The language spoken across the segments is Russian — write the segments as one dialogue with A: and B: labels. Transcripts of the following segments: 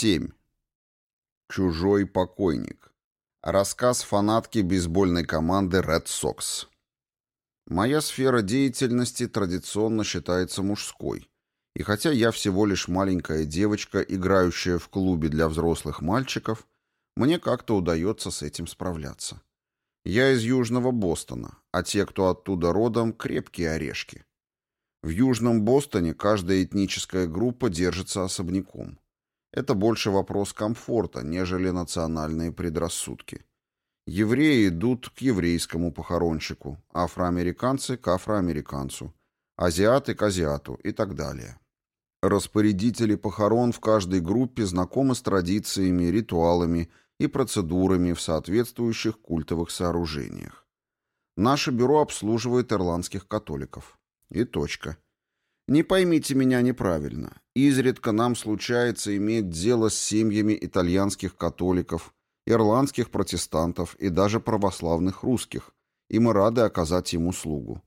A: 7. Чужой покойник. Рассказ фанатки бейсбольной команды Red Sox. Моя сфера деятельности традиционно считается мужской. И хотя я всего лишь маленькая девочка, играющая в клубе для взрослых мальчиков, мне как-то удается с этим справляться. Я из Южного Бостона, а те, кто оттуда родом, крепкие орешки. В Южном Бостоне каждая этническая группа держится особняком. Это больше вопрос комфорта, нежели национальные предрассудки. Евреи идут к еврейскому похоронщику, афроамериканцы к афроамериканцу, азиаты к азиату и так далее. Распорядители похорон в каждой группе знакомы с традициями, ритуалами и процедурами в соответствующих культовых сооружениях. Наше бюро обслуживает ирландских католиков. И точка. Не поймите меня неправильно. Изредка нам случается иметь дело с семьями итальянских католиков, ирландских протестантов и даже православных русских, и мы рады оказать им услугу.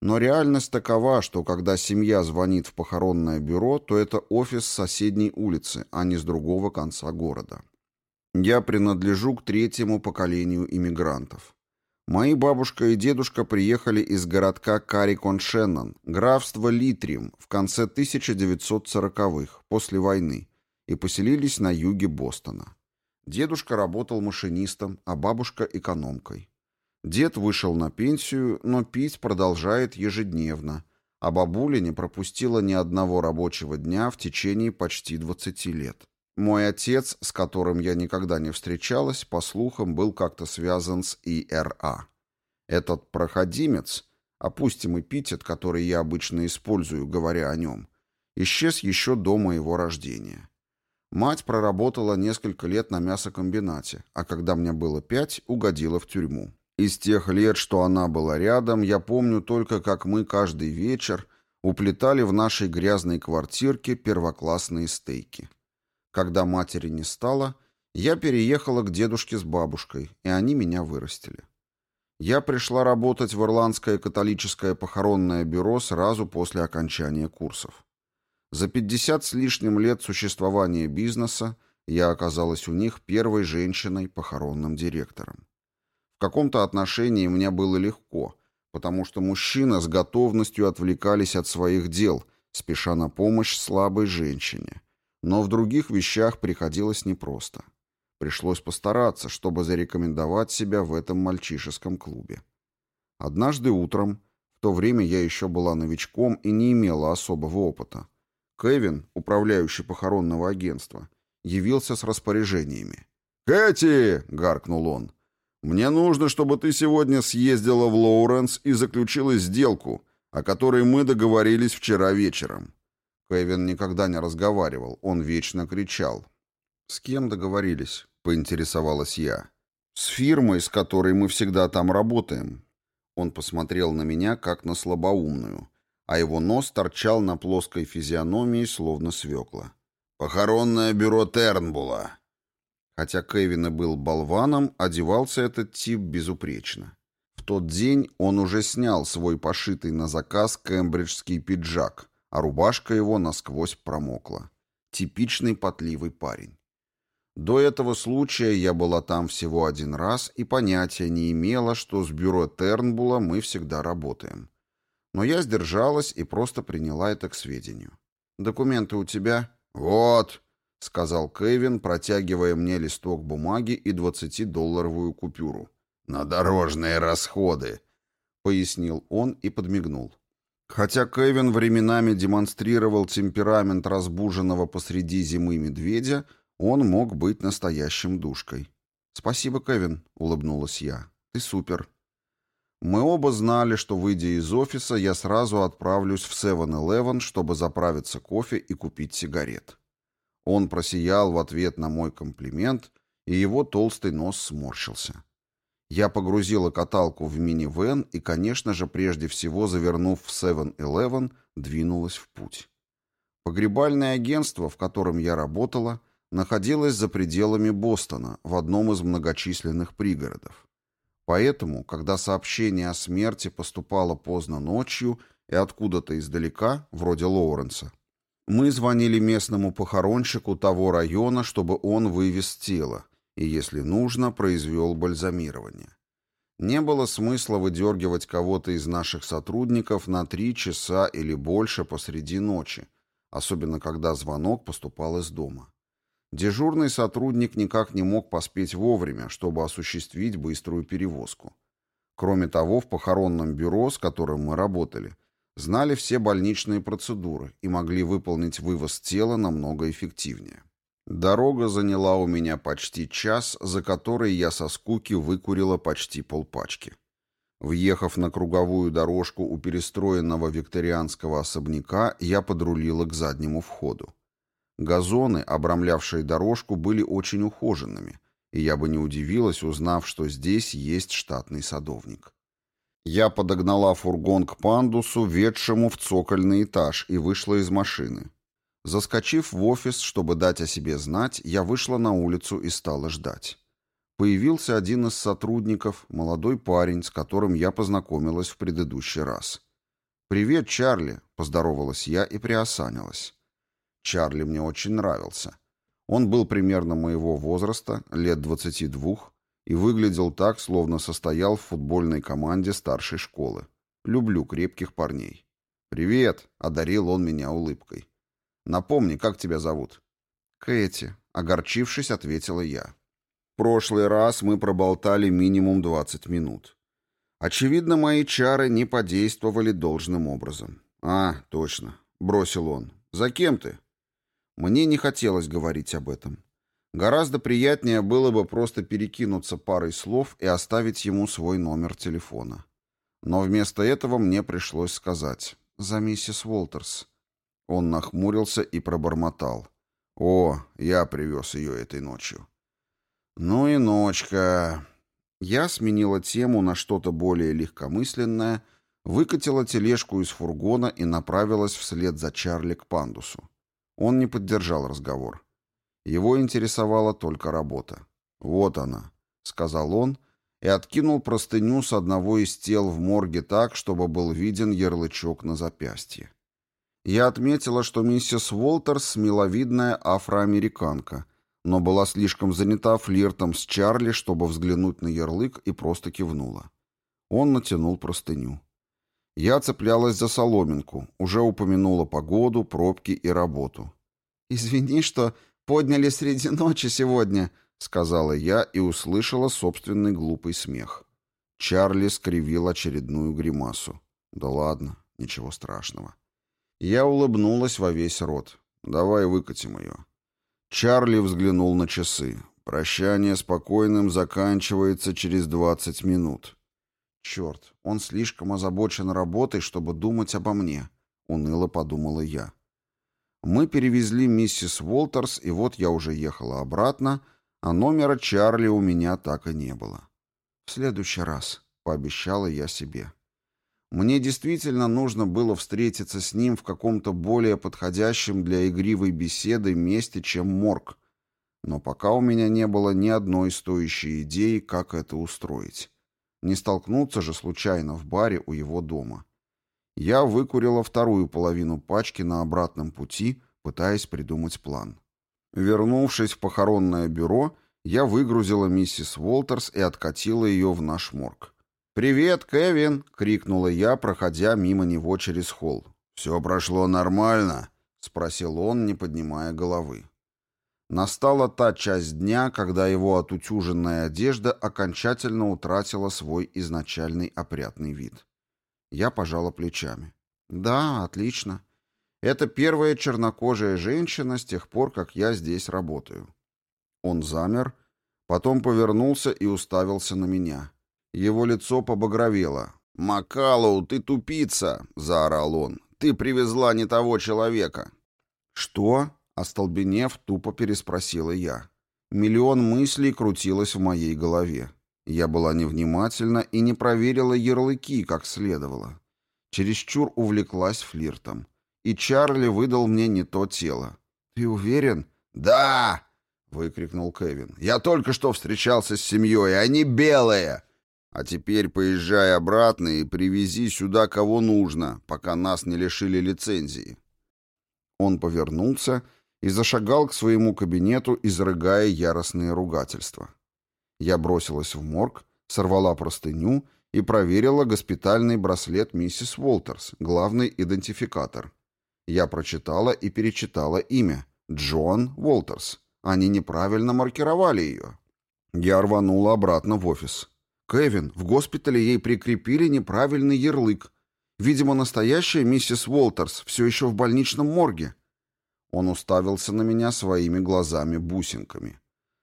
A: Но реальность такова, что когда семья звонит в похоронное бюро, то это офис соседней улицы, а не с другого конца города. Я принадлежу к третьему поколению иммигрантов. Мои бабушка и дедушка приехали из городка Карикон-Шеннон, графства Литрим, в конце 1940-х, после войны, и поселились на юге Бостона. Дедушка работал машинистом, а бабушка – экономкой. Дед вышел на пенсию, но пить продолжает ежедневно, а бабуля не пропустила ни одного рабочего дня в течение почти 20 лет. Мой отец, с которым я никогда не встречалась, по слухам, был как-то связан с ИРА. Этот проходимец, опустим эпитет, который я обычно использую, говоря о нем, исчез еще до моего рождения. Мать проработала несколько лет на мясокомбинате, а когда мне было пять, угодила в тюрьму. Из тех лет, что она была рядом, я помню только, как мы каждый вечер уплетали в нашей грязной квартирке первоклассные стейки. Когда матери не стало, я переехала к дедушке с бабушкой, и они меня вырастили. Я пришла работать в Ирландское католическое похоронное бюро сразу после окончания курсов. За 50 с лишним лет существования бизнеса я оказалась у них первой женщиной похоронным директором. В каком-то отношении мне было легко, потому что мужчины с готовностью отвлекались от своих дел, спеша на помощь слабой женщине – но в других вещах приходилось непросто. Пришлось постараться, чтобы зарекомендовать себя в этом мальчишеском клубе. Однажды утром, в то время я еще была новичком и не имела особого опыта, Кевин, управляющий похоронного агентства, явился с распоряжениями. «Кэти!» — гаркнул он. «Мне нужно, чтобы ты сегодня съездила в Лоуренс и заключила сделку, о которой мы договорились вчера вечером. Кевин никогда не разговаривал, он вечно кричал. «С кем договорились?» — поинтересовалась я. «С фирмой, с которой мы всегда там работаем». Он посмотрел на меня, как на слабоумную, а его нос торчал на плоской физиономии, словно свекла. «Похоронное бюро Тернбула». Хотя Кевин и был болваном, одевался этот тип безупречно. В тот день он уже снял свой пошитый на заказ кембриджский пиджак, а рубашка его насквозь промокла. Типичный потливый парень. До этого случая я была там всего один раз и понятия не имела, что с бюро Тернбула мы всегда работаем. Но я сдержалась и просто приняла это к сведению. «Документы у тебя?» «Вот», — сказал Кевин, протягивая мне листок бумаги и двадцатидолларовую купюру. «На дорожные расходы», — пояснил он и подмигнул. Хотя Кевин временами демонстрировал темперамент разбуженного посреди зимы медведя, он мог быть настоящим душкой. «Спасибо, Кевин», — улыбнулась я. «Ты супер». Мы оба знали, что, выйдя из офиса, я сразу отправлюсь в 7-Eleven, чтобы заправиться кофе и купить сигарет. Он просиял в ответ на мой комплимент, и его толстый нос сморщился. Я погрузила каталку в минивэн и, конечно же, прежде всего, завернув в 7-Eleven, двинулась в путь. Погребальное агентство, в котором я работала, находилось за пределами Бостона, в одном из многочисленных пригородов. Поэтому, когда сообщение о смерти поступало поздно ночью и откуда-то издалека, вроде Лоуренса, Мы звонили местному похоронщику того района, чтобы он вывез тело и, если нужно, произвел бальзамирование. Не было смысла выдергивать кого-то из наших сотрудников на три часа или больше посреди ночи, особенно когда звонок поступал из дома. Дежурный сотрудник никак не мог поспеть вовремя, чтобы осуществить быструю перевозку. Кроме того, в похоронном бюро, с которым мы работали, знали все больничные процедуры и могли выполнить вывоз тела намного эффективнее. Дорога заняла у меня почти час, за который я со скуки выкурила почти полпачки. Въехав на круговую дорожку у перестроенного викторианского особняка, я подрулила к заднему входу. Газоны, обрамлявшие дорожку, были очень ухоженными, и я бы не удивилась, узнав, что здесь есть штатный садовник. Я подогнала фургон к пандусу, ведшему в цокольный этаж, и вышла из машины. Заскочив в офис, чтобы дать о себе знать, я вышла на улицу и стала ждать. Появился один из сотрудников, молодой парень, с которым я познакомилась в предыдущий раз. «Привет, Чарли», — поздоровалась я и приосанилась. Чарли мне очень нравился. Он был примерно моего возраста, лет двадцати двух, и выглядел так, словно состоял в футбольной команде старшей школы. Люблю крепких парней. «Привет», — одарил он меня улыбкой. Напомни, как тебя зовут?» «Кэти», — огорчившись, ответила я. «В прошлый раз мы проболтали минимум 20 минут. Очевидно, мои чары не подействовали должным образом. «А, точно», — бросил он. «За кем ты?» Мне не хотелось говорить об этом. Гораздо приятнее было бы просто перекинуться парой слов и оставить ему свой номер телефона. Но вместо этого мне пришлось сказать «За миссис Уолтерс». Он нахмурился и пробормотал. «О, я привез ее этой ночью». «Ну и ночка...» Я сменила тему на что-то более легкомысленное, выкатила тележку из фургона и направилась вслед за Чарли к пандусу. Он не поддержал разговор. Его интересовала только работа. «Вот она», — сказал он, и откинул простыню с одного из тел в морге так, чтобы был виден ярлычок на запястье. Я отметила, что миссис Уолтерс миловидная афроамериканка, но была слишком занята флиртом с Чарли, чтобы взглянуть на ярлык, и просто кивнула. Он натянул простыню. Я цеплялась за соломинку, уже упомянула погоду, пробки и работу. «Извини, что подняли среди ночи сегодня», — сказала я и услышала собственный глупый смех. Чарли скривил очередную гримасу. «Да ладно, ничего страшного». Я улыбнулась во весь рот. «Давай выкатим ее». Чарли взглянул на часы. Прощание спокойным заканчивается через двадцать минут. «Черт, он слишком озабочен работой, чтобы думать обо мне», — уныло подумала я. Мы перевезли миссис Уолтерс, и вот я уже ехала обратно, а номера Чарли у меня так и не было. «В следующий раз», — пообещала я себе. Мне действительно нужно было встретиться с ним в каком-то более подходящем для игривой беседы месте, чем морг. Но пока у меня не было ни одной стоящей идеи, как это устроить. Не столкнуться же случайно в баре у его дома. Я выкурила вторую половину пачки на обратном пути, пытаясь придумать план. Вернувшись в похоронное бюро, я выгрузила миссис Уолтерс и откатила ее в наш морг. «Привет, Кевин!» — крикнула я, проходя мимо него через холл. «Все прошло нормально?» — спросил он, не поднимая головы. Настала та часть дня, когда его отутюженная одежда окончательно утратила свой изначальный опрятный вид. Я пожала плечами. «Да, отлично. Это первая чернокожая женщина с тех пор, как я здесь работаю». Он замер, потом повернулся и уставился на меня. Его лицо побагровело. «Макалоу, ты тупица!» — заорал он. «Ты привезла не того человека!» «Что?» — остолбенев, тупо переспросила я. Миллион мыслей крутилось в моей голове. Я была невнимательна и не проверила ярлыки как следовало. Чересчур увлеклась флиртом. И Чарли выдал мне не то тело. «Ты уверен?» «Да!» — выкрикнул Кевин. «Я только что встречался с семьей, они белые!» А теперь поезжай обратно и привези сюда кого нужно, пока нас не лишили лицензии. Он повернулся и зашагал к своему кабинету, изрыгая яростные ругательства. Я бросилась в морг, сорвала простыню и проверила госпитальный браслет миссис Уолтерс, главный идентификатор. Я прочитала и перечитала имя — Джон Уолтерс. Они неправильно маркировали ее. Я рванула обратно в офис. Кевин, в госпитале ей прикрепили неправильный ярлык. Видимо, настоящая миссис Уолтерс все еще в больничном морге. Он уставился на меня своими глазами-бусинками.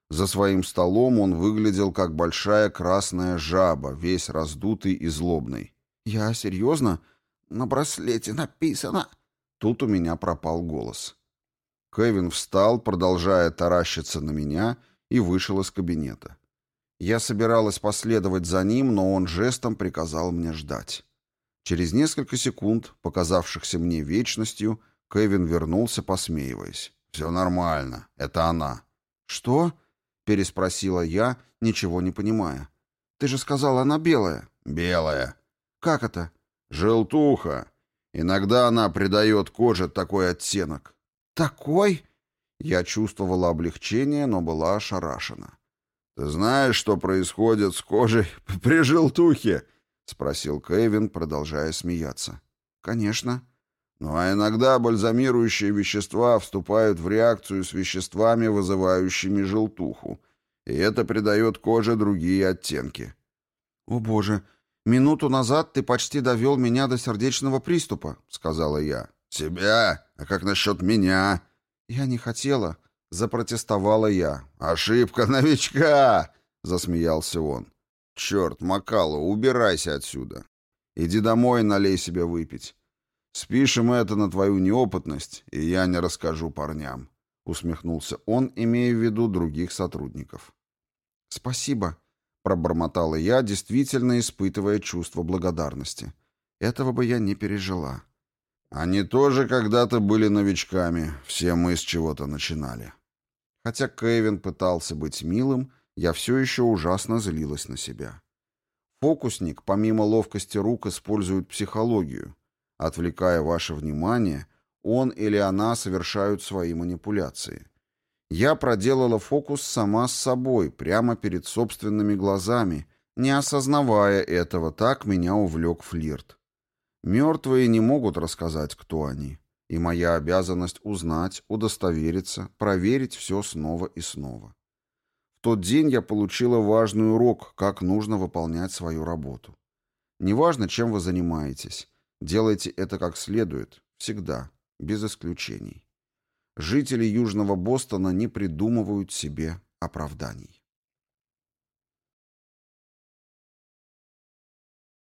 A: За своим столом он выглядел как большая красная жаба, весь раздутый и злобный. «Я серьезно? На браслете написано...» Тут у меня пропал голос. Кевин встал, продолжая таращиться на меня, и вышел из кабинета. Я собиралась последовать за ним, но он жестом приказал мне ждать. Через несколько секунд, показавшихся мне вечностью, Кевин вернулся, посмеиваясь. «Все нормально. Это она». «Что?» — переспросила я, ничего не понимая. «Ты же сказал, она белая». «Белая». «Как это?» «Желтуха. Иногда она придает коже такой оттенок». «Такой?» Я чувствовала облегчение, но была ошарашена. «Ты знаешь, что происходит с кожей при желтухе?» — спросил Кевин, продолжая смеяться. «Конечно». Ну а иногда бальзамирующие вещества вступают в реакцию с веществами, вызывающими желтуху, и это придает коже другие оттенки. «О боже, минуту назад ты почти довел меня до сердечного приступа», — сказала я. «Тебя? А как насчет меня?» «Я не хотела», — запротестовала я. «Ошибка новичка!» — засмеялся он. «Черт, Макало, убирайся отсюда. Иди домой и налей себе выпить. Спишем это на твою неопытность, и я не расскажу парням», — усмехнулся он, имея в виду других сотрудников. «Спасибо», — пробормотала я, действительно испытывая чувство благодарности. «Этого бы я не пережила». Они тоже когда-то были новичками, все мы с чего-то начинали. Хотя Кевин пытался быть милым, я все еще ужасно злилась на себя. Фокусник, помимо ловкости рук, использует психологию. Отвлекая ваше внимание, он или она совершают свои манипуляции. Я проделала фокус сама с собой, прямо перед собственными глазами, не осознавая этого, так меня увлек флирт. Мертвые не могут рассказать, кто они. И моя обязанность узнать, удостовериться, проверить все снова и снова. В тот день я получила важный урок, как нужно выполнять свою работу. Неважно, чем вы занимаетесь, делайте это как следует, всегда, без исключений. Жители Южного Бостона не придумывают себе оправданий.